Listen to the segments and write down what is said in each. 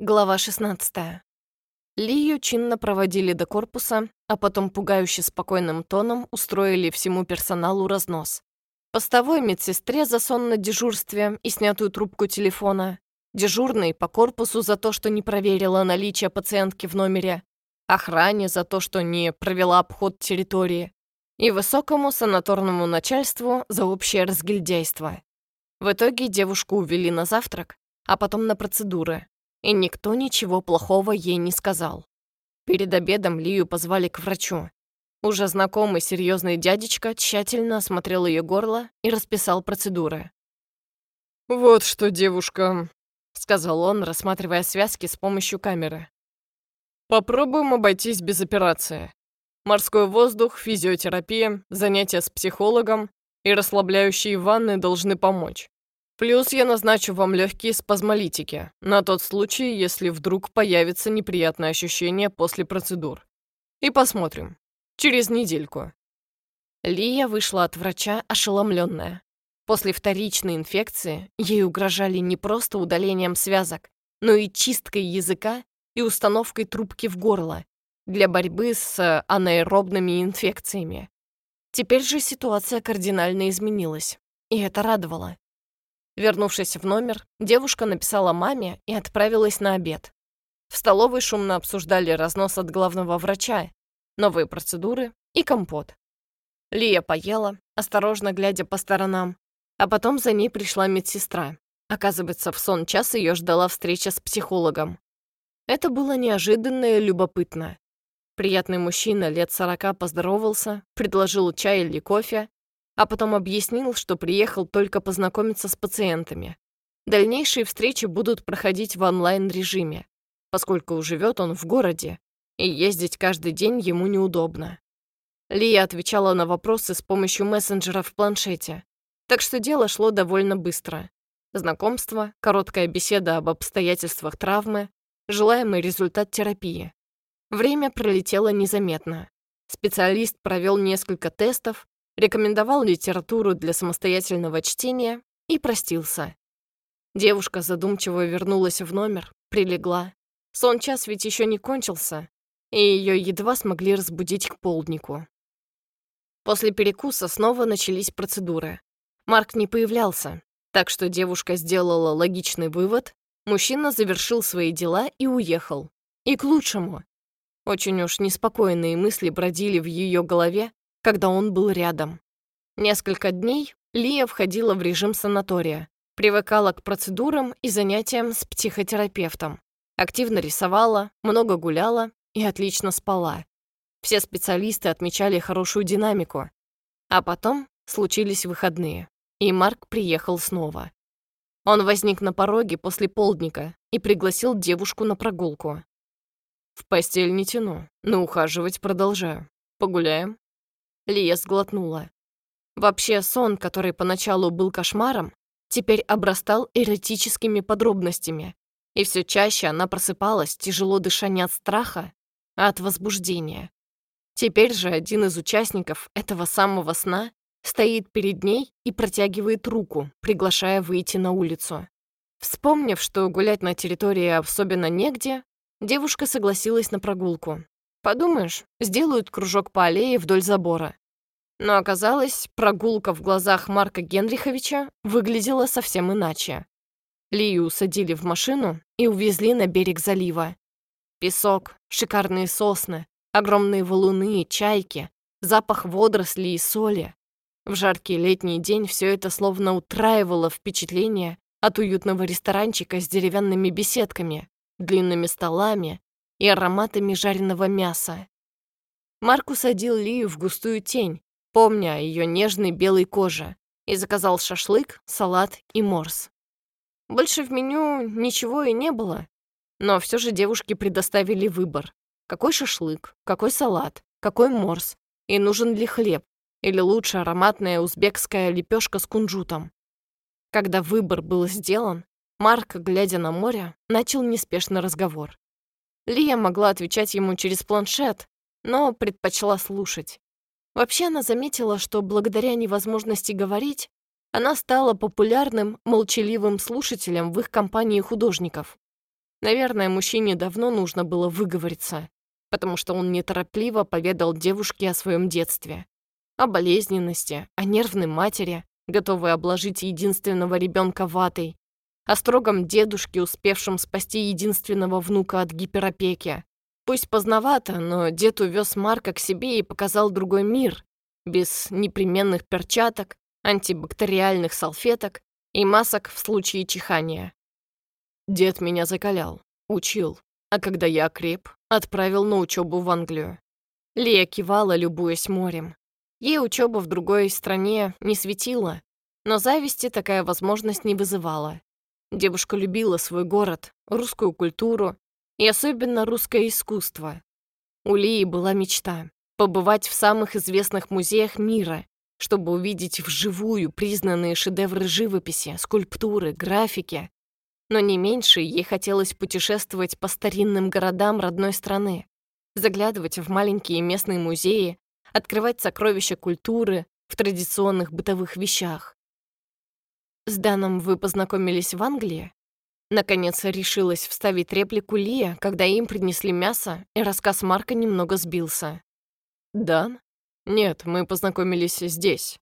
Глава 16. Лию чинно проводили до корпуса, а потом пугающе спокойным тоном устроили всему персоналу разнос. Постовой медсестре за сон на дежурстве и снятую трубку телефона, дежурной по корпусу за то, что не проверила наличие пациентки в номере, охране за то, что не провела обход территории, и высокому санаторному начальству за общее разгильдяйство. В итоге девушку увели на завтрак, а потом на процедуры, и никто ничего плохого ей не сказал. Перед обедом Лию позвали к врачу. Уже знакомый серьезный дядечка тщательно осмотрел ее горло и расписал процедуры. «Вот что, девушка», — сказал он, рассматривая связки с помощью камеры. «Попробуем обойтись без операции. Морской воздух, физиотерапия, занятия с психологом и расслабляющие ванны должны помочь. Плюс я назначу вам легкие спазмолитики, на тот случай, если вдруг появится неприятное ощущение после процедур. И посмотрим. Через недельку. Лия вышла от врача ошеломленная. После вторичной инфекции ей угрожали не просто удалением связок, но и чисткой языка и установкой трубки в горло для борьбы с анаэробными инфекциями. Теперь же ситуация кардинально изменилась, и это радовало. Вернувшись в номер, девушка написала маме и отправилась на обед. В столовой шумно обсуждали разнос от главного врача, новые процедуры и компот. Лия поела, осторожно глядя по сторонам, а потом за ней пришла медсестра. Оказывается, в сон час ее ждала встреча с психологом. Это было неожиданно и любопытно. Приятный мужчина лет сорока поздоровался, предложил чай или кофе, а потом объяснил, что приехал только познакомиться с пациентами. Дальнейшие встречи будут проходить в онлайн-режиме, поскольку живет он в городе, и ездить каждый день ему неудобно. Лия отвечала на вопросы с помощью мессенджера в планшете, так что дело шло довольно быстро. Знакомство, короткая беседа об обстоятельствах травмы, желаемый результат терапии. Время пролетело незаметно. Специалист провел несколько тестов, рекомендовал литературу для самостоятельного чтения и простился. Девушка задумчиво вернулась в номер, прилегла. Сон час ведь еще не кончился, и ее едва смогли разбудить к полднику. После перекуса снова начались процедуры. Марк не появлялся, так что девушка сделала логичный вывод, мужчина завершил свои дела и уехал. И к лучшему. Очень уж неспокойные мысли бродили в ее голове, когда он был рядом. Несколько дней Лия входила в режим санатория, привыкала к процедурам и занятиям с психотерапевтом, активно рисовала, много гуляла и отлично спала. Все специалисты отмечали хорошую динамику. А потом случились выходные, и Марк приехал снова. Он возник на пороге после полдника и пригласил девушку на прогулку. «В постель не тяну, но ухаживать продолжаю. Погуляем?» Лия сглотнула. Вообще, сон, который поначалу был кошмаром, теперь обрастал эротическими подробностями. И все чаще она просыпалась, тяжело дыша не от страха, а от возбуждения. Теперь же один из участников этого самого сна стоит перед ней и протягивает руку, приглашая выйти на улицу. Вспомнив, что гулять на территории особенно негде, девушка согласилась на прогулку. Подумаешь, сделают кружок по аллее вдоль забора. Но оказалось, прогулка в глазах Марка Генриховича выглядела совсем иначе. Лию усадили в машину и увезли на берег залива. Песок, шикарные сосны, огромные валуны, чайки, запах водорослей и соли. В жаркий летний день все это словно утраивало впечатление от уютного ресторанчика с деревянными беседками, длинными столами и ароматами жареного мяса. Марк усадил Лию в густую тень, помня о ее нежной белой коже, и заказал шашлык, салат и морс. Больше в меню ничего и не было, но все же девушке предоставили выбор. Какой шашлык, какой салат, какой морс, и нужен ли хлеб, или лучше ароматная узбекская лепешка с кунжутом. Когда выбор был сделан, Марк, глядя на море, начал неспешный разговор. Лия могла отвечать ему через планшет, но предпочла слушать. Вообще она заметила, что благодаря невозможности говорить, она стала популярным, молчаливым слушателем в их компании художников. Наверное, мужчине давно нужно было выговориться, потому что он неторопливо поведал девушке о своем детстве, о болезненности, о нервной матери, готовой обложить единственного ребенка ватой, о строгом дедушке, успевшем спасти единственного внука от гиперопеки. Пусть поздновато, но дед увез Марка к себе и показал другой мир, без непременных перчаток, антибактериальных салфеток и масок в случае чихания. Дед меня закалял, учил, а когда я окреп, отправил на учебу в Англию. Лия кивала, любуясь морем. Ей учеба в другой стране не светила, но зависти такая возможность не вызывала. Девушка любила свой город, русскую культуру и особенно русское искусство. У Лии была мечта — побывать в самых известных музеях мира, чтобы увидеть вживую признанные шедевры живописи, скульптуры, графики. Но не меньше ей хотелось путешествовать по старинным городам родной страны, заглядывать в маленькие местные музеи, открывать сокровища культуры в традиционных бытовых вещах. «С Даном вы познакомились в Англии?» Наконец решилась вставить реплику Лия, когда им принесли мясо, и рассказ Марка немного сбился. «Дан? Нет, мы познакомились здесь.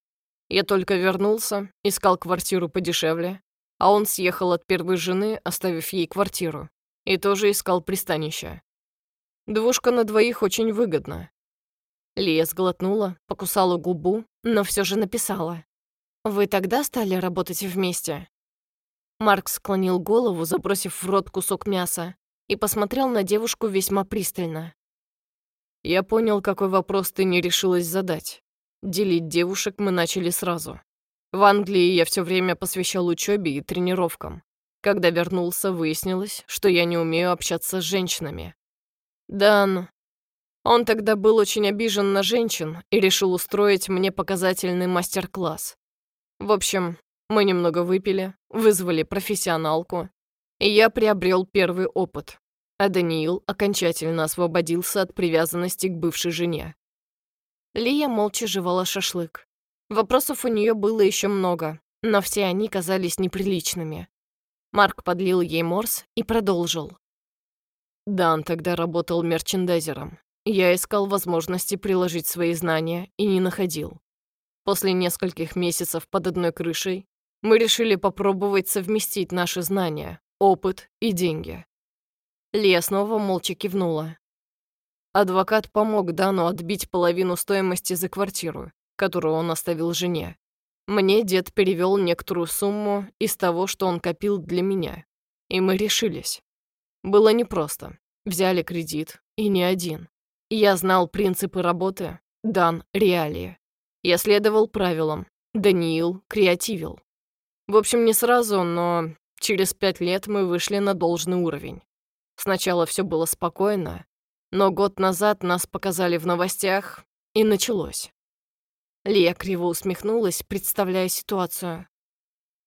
Я только вернулся, искал квартиру подешевле, а он съехал от первой жены, оставив ей квартиру, и тоже искал пристанище. Двушка на двоих очень выгодно». Лия сглотнула, покусала губу, но все же написала. «Вы тогда стали работать вместе?» Марк склонил голову, забросив в рот кусок мяса, и посмотрел на девушку весьма пристально. «Я понял, какой вопрос ты не решилась задать. Делить девушек мы начали сразу. В Англии я все время посвящал учебе и тренировкам. Когда вернулся, выяснилось, что я не умею общаться с женщинами. Дан... Он тогда был очень обижен на женщин и решил устроить мне показательный мастер-класс. В общем, мы немного выпили, вызвали профессионалку, и я приобрел первый опыт, а Даниил окончательно освободился от привязанности к бывшей жене. Лия молча жевала шашлык. Вопросов у нее было еще много, но все они казались неприличными. Марк подлил ей морс и продолжил. Дан тогда работал мерчендайзером. Я искал возможности приложить свои знания и не находил. После нескольких месяцев под одной крышей мы решили попробовать совместить наши знания, опыт и деньги. Лия снова молча кивнула. Адвокат помог Дану отбить половину стоимости за квартиру, которую он оставил жене. Мне дед перевел некоторую сумму из того, что он копил для меня. И мы решились. Было непросто. Взяли кредит, и не один. Я знал принципы работы, Дан — реалии. Я следовал правилам, Даниил креативил. В общем, не сразу, но через пять лет мы вышли на должный уровень. Сначала все было спокойно, но год назад нас показали в новостях, и началось. Лия криво усмехнулась, представляя ситуацию.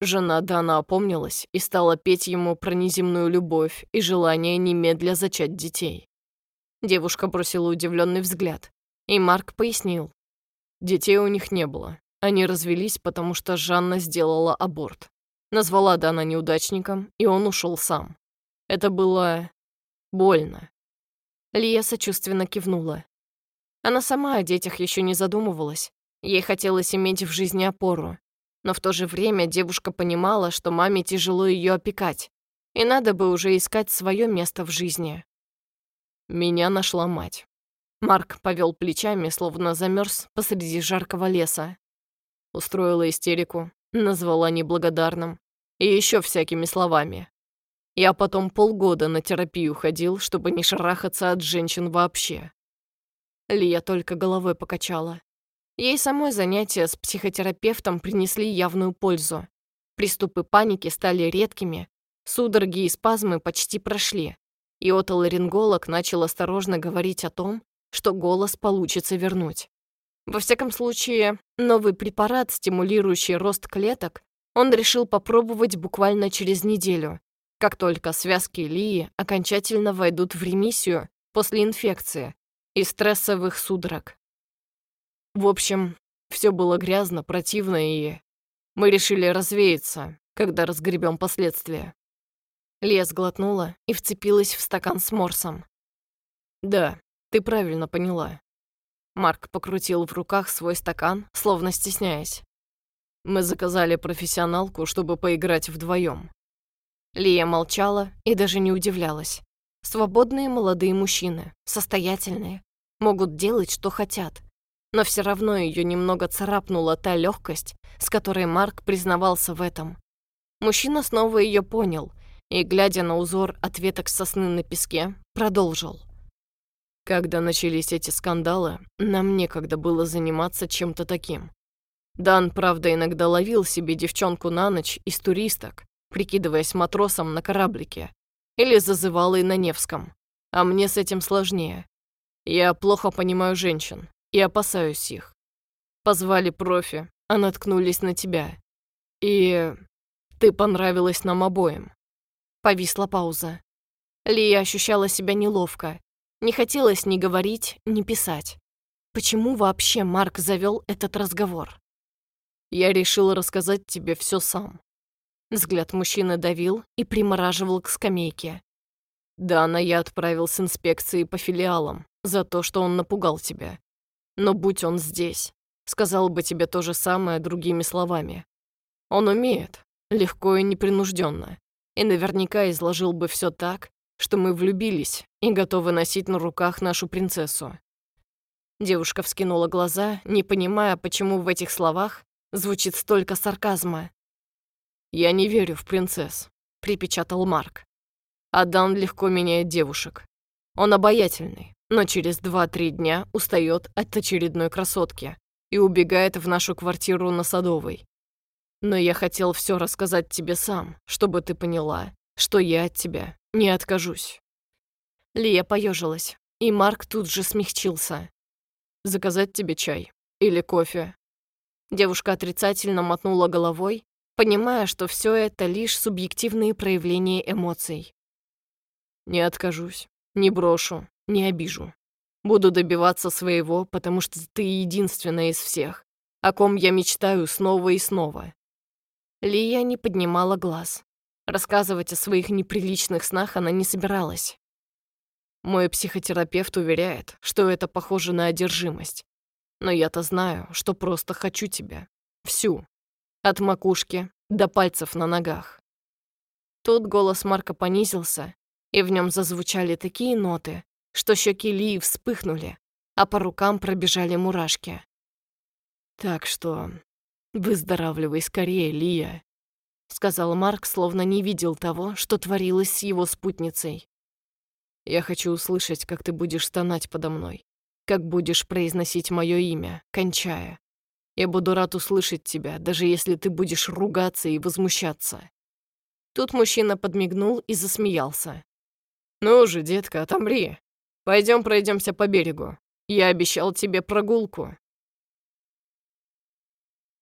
Жена Дана опомнилась и стала петь ему про неземную любовь и желание немедля зачать детей. Девушка бросила удивленный взгляд, и Марк пояснил. Детей у них не было. Они развелись, потому что Жанна сделала аборт. Назвала Дана неудачником, и он ушел сам. Это было... больно. Лия сочувственно кивнула. Она сама о детях еще не задумывалась. Ей хотелось иметь в жизни опору. Но в то же время девушка понимала, что маме тяжело ее опекать, и надо бы уже искать свое место в жизни. Меня нашла мать. Марк повел плечами, словно замерз посреди жаркого леса. Устроила истерику, назвала неблагодарным и еще всякими словами. Я потом полгода на терапию ходил, чтобы не шарахаться от женщин вообще. Лия только головой покачала. Ей самой занятия с психотерапевтом принесли явную пользу. Приступы паники стали редкими, судороги и спазмы почти прошли, и отоларинголог начал осторожно говорить о том, что голос получится вернуть. Во всяком случае, новый препарат, стимулирующий рост клеток, он решил попробовать буквально через неделю, как только связки Лии окончательно войдут в ремиссию после инфекции и стрессовых судорог. В общем, все было грязно, противно, и мы решили развеяться, когда разгребем последствия. Лия сглотнула и вцепилась в стакан с морсом. «Да, ты правильно поняла». Марк покрутил в руках свой стакан, словно стесняясь. «Мы заказали профессионалку, чтобы поиграть вдвоем. Лия молчала и даже не удивлялась. Свободные молодые мужчины, состоятельные, могут делать, что хотят. Но все равно ее немного царапнула та легкость, с которой Марк признавался в этом. Мужчина снова ее понял и, глядя на узор ответок сосны на песке, продолжил. Когда начались эти скандалы, нам некогда было заниматься чем-то таким. Дан, правда, иногда ловил себе девчонку на ночь из туристок, прикидываясь матросом на кораблике, или зазывал и на Невском. А мне с этим сложнее. Я плохо понимаю женщин и опасаюсь их. Позвали профи, а наткнулись на тебя. И ты понравилась нам обоим. Повисла пауза. Лия ощущала себя неловко. Не хотелось ни говорить, ни писать. Почему вообще Марк завел этот разговор? Я решил рассказать тебе все сам. Взгляд мужчины давил и примораживал к скамейке. Дана я отправил с инспекцией по филиалам за то, что он напугал тебя. Но будь он здесь, сказал бы тебе то же самое другими словами. Он умеет, легко и непринужденно, и наверняка изложил бы все так, что мы влюбились и готовы носить на руках нашу принцессу. Девушка вскинула глаза, не понимая, почему в этих словах звучит столько сарказма. «Я не верю в принцесс», — припечатал Марк. «Адан легко меняет девушек. Он обаятельный, но через два-три дня устает от очередной красотки и убегает в нашу квартиру на Садовой. Но я хотел все рассказать тебе сам, чтобы ты поняла, что я от тебя не откажусь». Лия поежилась, и Марк тут же смягчился. «Заказать тебе чай? Или кофе?» Девушка отрицательно мотнула головой понимая, что все это лишь субъективные проявления эмоций. «Не откажусь, не брошу, не обижу. Буду добиваться своего, потому что ты единственная из всех, о ком я мечтаю снова и снова». Лия не поднимала глаз. Рассказывать о своих неприличных снах она не собиралась. Мой психотерапевт уверяет, что это похоже на одержимость. Но я-то знаю, что просто хочу тебя. Всю. От макушки до пальцев на ногах. Тут голос Марка понизился, и в нем зазвучали такие ноты, что щеки Лии вспыхнули, а по рукам пробежали мурашки. «Так что выздоравливай скорее, Лия», — сказал Марк, словно не видел того, что творилось с его спутницей. «Я хочу услышать, как ты будешь стонать подо мной, как будешь произносить мое имя, кончая. Я буду рад услышать тебя, даже если ты будешь ругаться и возмущаться». Тут мужчина подмигнул и засмеялся. «Ну же, детка, отомри. Пойдем пройдемся по берегу. Я обещал тебе прогулку».